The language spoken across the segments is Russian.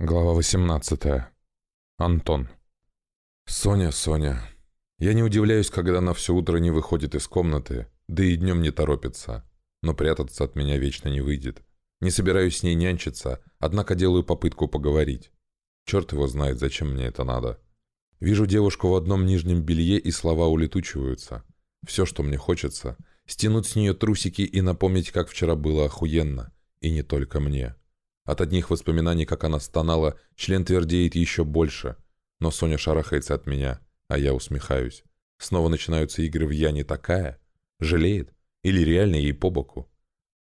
Глава 18. Антон. Соня, Соня. Я не удивляюсь, когда она все утро не выходит из комнаты, да и днем не торопится. Но прятаться от меня вечно не выйдет. Не собираюсь с ней нянчиться, однако делаю попытку поговорить. Черт его знает, зачем мне это надо. Вижу девушку в одном нижнем белье, и слова улетучиваются. Все, что мне хочется, стянуть с нее трусики и напомнить, как вчера было охуенно. И не только мне. От одних воспоминаний, как она стонала, член твердеет еще больше. Но Соня шарахается от меня, а я усмехаюсь. Снова начинаются игры в «я не такая». Жалеет? Или реально ей по боку?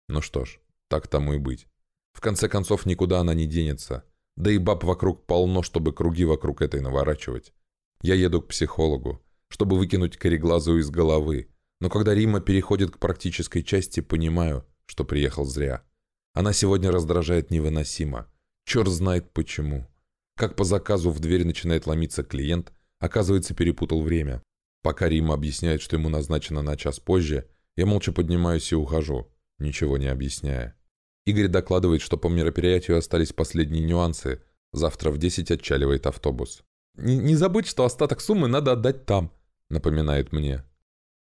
Ну что ж, так тому и быть. В конце концов, никуда она не денется. Да и баб вокруг полно, чтобы круги вокруг этой наворачивать. Я еду к психологу, чтобы выкинуть кореглазую из головы. Но когда Рима переходит к практической части, понимаю, что приехал зря. Она сегодня раздражает невыносимо. Черт знает почему. Как по заказу в дверь начинает ломиться клиент, оказывается, перепутал время. Пока Рима объясняет, что ему назначено на час позже, я молча поднимаюсь и ухожу, ничего не объясняя. Игорь докладывает, что по мероприятию остались последние нюансы. Завтра в 10 отчаливает автобус. «Не, не забудь, что остаток суммы надо отдать там», — напоминает мне.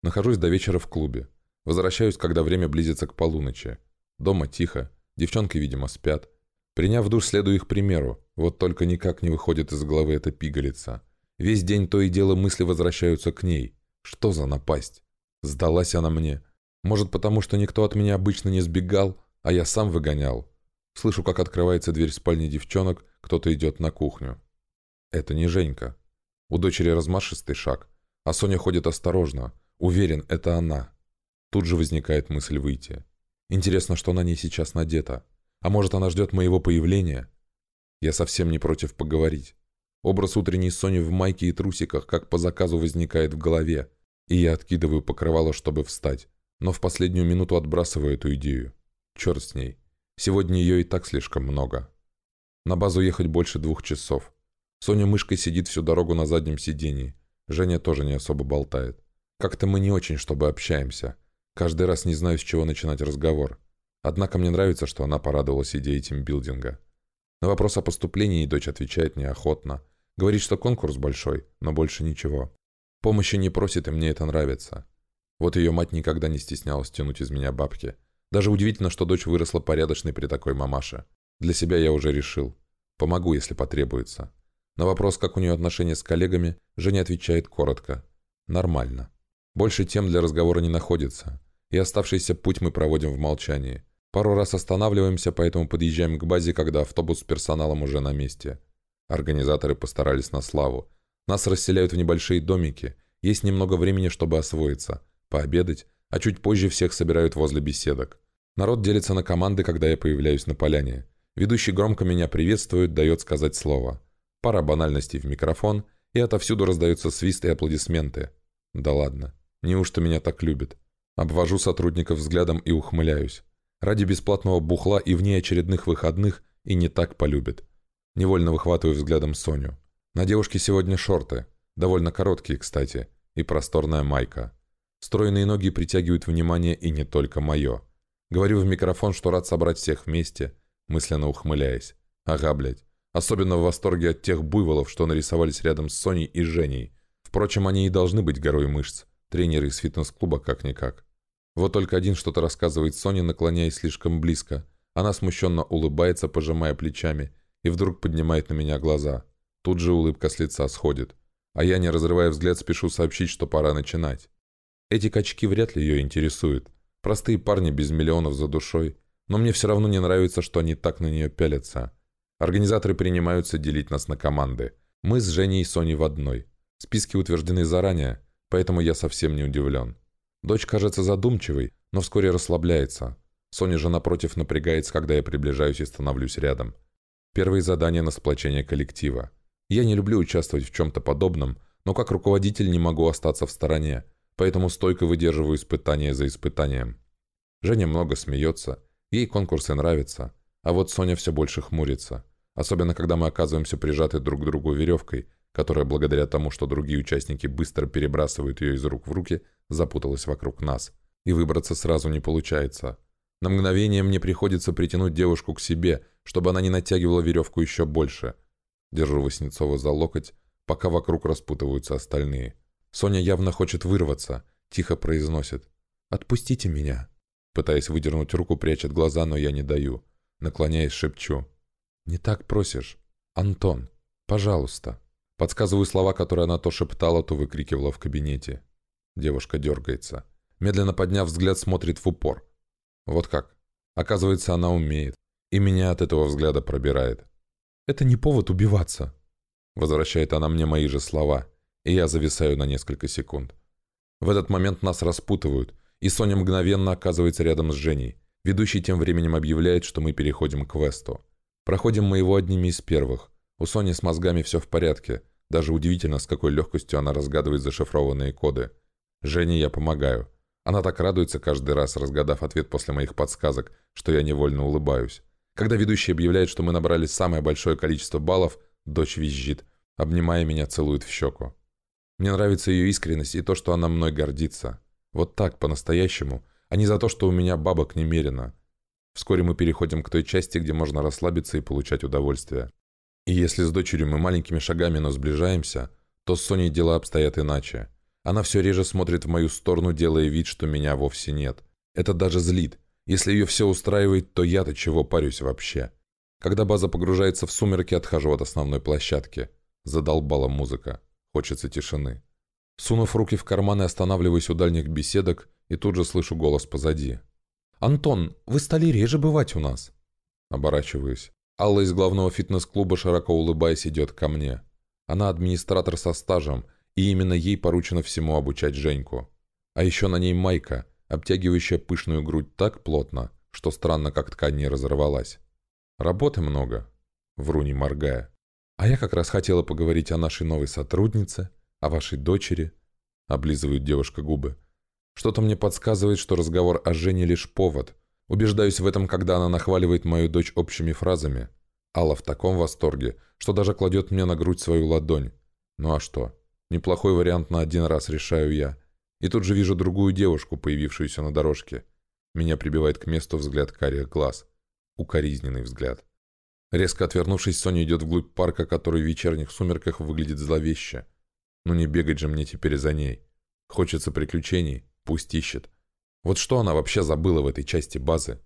Нахожусь до вечера в клубе. Возвращаюсь, когда время близится к полуночи. Дома тихо, девчонки, видимо, спят. Приняв душ, следую их примеру, вот только никак не выходит из головы эта пигалица. Весь день то и дело мысли возвращаются к ней. Что за напасть? Сдалась она мне. Может, потому что никто от меня обычно не сбегал, а я сам выгонял. Слышу, как открывается дверь спальни девчонок, кто-то идет на кухню. Это не Женька. У дочери размашистый шаг, а Соня ходит осторожно. Уверен, это она. Тут же возникает мысль выйти. Интересно, что на ней сейчас надето. А может, она ждет моего появления? Я совсем не против поговорить. Образ утренней Сони в майке и трусиках, как по заказу, возникает в голове. И я откидываю покрывало, чтобы встать. Но в последнюю минуту отбрасываю эту идею. Черт с ней. Сегодня ее и так слишком много. На базу ехать больше двух часов. Соня мышкой сидит всю дорогу на заднем сидении. Женя тоже не особо болтает. Как-то мы не очень, чтобы общаемся. Каждый раз не знаю, с чего начинать разговор. Однако мне нравится, что она порадовалась идее тимбилдинга. На вопрос о поступлении дочь отвечает неохотно. Говорит, что конкурс большой, но больше ничего. Помощи не просит, и мне это нравится. Вот ее мать никогда не стеснялась тянуть из меня бабки. Даже удивительно, что дочь выросла порядочной при такой мамаше. Для себя я уже решил. Помогу, если потребуется. На вопрос, как у нее отношения с коллегами, Женя отвечает коротко. Нормально. Больше тем для разговора не находится, и оставшийся путь мы проводим в молчании. Пару раз останавливаемся, поэтому подъезжаем к базе, когда автобус с персоналом уже на месте. Организаторы постарались на славу. Нас расселяют в небольшие домики, есть немного времени, чтобы освоиться, пообедать, а чуть позже всех собирают возле беседок. Народ делится на команды, когда я появляюсь на поляне. Ведущий громко меня приветствует, дает сказать слово. Пара банальностей в микрофон, и отовсюду раздаются свист и аплодисменты. Да ладно. Неужто меня так любят? Обвожу сотрудников взглядом и ухмыляюсь. Ради бесплатного бухла и вне очередных выходных и не так полюбят. Невольно выхватываю взглядом Соню. На девушке сегодня шорты. Довольно короткие, кстати. И просторная майка. Стройные ноги притягивают внимание и не только мое. Говорю в микрофон, что рад собрать всех вместе, мысленно ухмыляясь. Ага, блядь. Особенно в восторге от тех буйволов, что нарисовались рядом с Соней и Женей. Впрочем, они и должны быть горой мышц. Тренеры из фитнес-клуба как-никак. Вот только один что-то рассказывает Соне, наклоняясь слишком близко. Она смущенно улыбается, пожимая плечами, и вдруг поднимает на меня глаза. Тут же улыбка с лица сходит. А я, не разрывая взгляд, спешу сообщить, что пора начинать. Эти качки вряд ли ее интересуют. Простые парни без миллионов за душой. Но мне все равно не нравится, что они так на нее пялятся. Организаторы принимаются делить нас на команды. Мы с Женей и Соней в одной. Списки утверждены заранее, поэтому я совсем не удивлен. Дочь кажется задумчивой, но вскоре расслабляется. Соня же, напротив, напрягается, когда я приближаюсь и становлюсь рядом. Первые задания на сплочение коллектива. Я не люблю участвовать в чем-то подобном, но как руководитель не могу остаться в стороне, поэтому стойко выдерживаю испытания за испытанием. Женя много смеется, ей конкурсы нравятся, а вот Соня все больше хмурится, особенно когда мы оказываемся прижаты друг к другу веревкой – которая, благодаря тому, что другие участники быстро перебрасывают ее из рук в руки, запуталась вокруг нас. И выбраться сразу не получается. На мгновение мне приходится притянуть девушку к себе, чтобы она не натягивала веревку еще больше. Держу Васнецова за локоть, пока вокруг распутываются остальные. Соня явно хочет вырваться, тихо произносит. «Отпустите меня». Пытаясь выдернуть руку, прячет глаза, но я не даю. Наклоняясь, шепчу. «Не так просишь. Антон, пожалуйста». Подсказываю слова, которые она то шептала, то выкрикивала в кабинете. Девушка дергается. Медленно подняв взгляд, смотрит в упор. Вот как. Оказывается, она умеет. И меня от этого взгляда пробирает. «Это не повод убиваться», — возвращает она мне мои же слова, и я зависаю на несколько секунд. В этот момент нас распутывают, и Соня мгновенно оказывается рядом с Женей. Ведущий тем временем объявляет, что мы переходим к квесту. Проходим мы его одними из первых. У Сони с мозгами все в порядке. Даже удивительно, с какой легкостью она разгадывает зашифрованные коды. Жене я помогаю. Она так радуется каждый раз, разгадав ответ после моих подсказок, что я невольно улыбаюсь. Когда ведущий объявляет, что мы набрали самое большое количество баллов, дочь визжит, обнимая меня, целует в щеку. Мне нравится ее искренность и то, что она мной гордится. Вот так, по-настоящему, а не за то, что у меня бабок немерено. Вскоре мы переходим к той части, где можно расслабиться и получать удовольствие. И если с дочерью мы маленькими шагами, но сближаемся, то с Соней дела обстоят иначе. Она все реже смотрит в мою сторону, делая вид, что меня вовсе нет. Это даже злит. Если ее все устраивает, то я-то чего парюсь вообще? Когда база погружается в сумерки, отхожу от основной площадки. Задолбала музыка. Хочется тишины. Сунув руки в карманы, останавливаюсь у дальних беседок и тут же слышу голос позади. «Антон, вы стали реже бывать у нас». Оборачиваюсь. Алла из главного фитнес-клуба, широко улыбаясь, идет ко мне. Она администратор со стажем, и именно ей поручено всему обучать Женьку. А еще на ней майка, обтягивающая пышную грудь так плотно, что странно, как ткань не разорвалась. Работы много, вру не моргая. А я как раз хотела поговорить о нашей новой сотруднице, о вашей дочери. Облизывает девушка губы. Что-то мне подсказывает, что разговор о Жене лишь повод. Убеждаюсь в этом, когда она нахваливает мою дочь общими фразами. Алла в таком восторге, что даже кладет мне на грудь свою ладонь. Ну а что? Неплохой вариант на один раз, решаю я. И тут же вижу другую девушку, появившуюся на дорожке. Меня прибивает к месту взгляд карих глаз. Укоризненный взгляд. Резко отвернувшись, Соня идет вглубь парка, который в вечерних сумерках выглядит зловеще. Ну не бегать же мне теперь за ней. Хочется приключений, пусть ищет. Вот что она вообще забыла в этой части базы?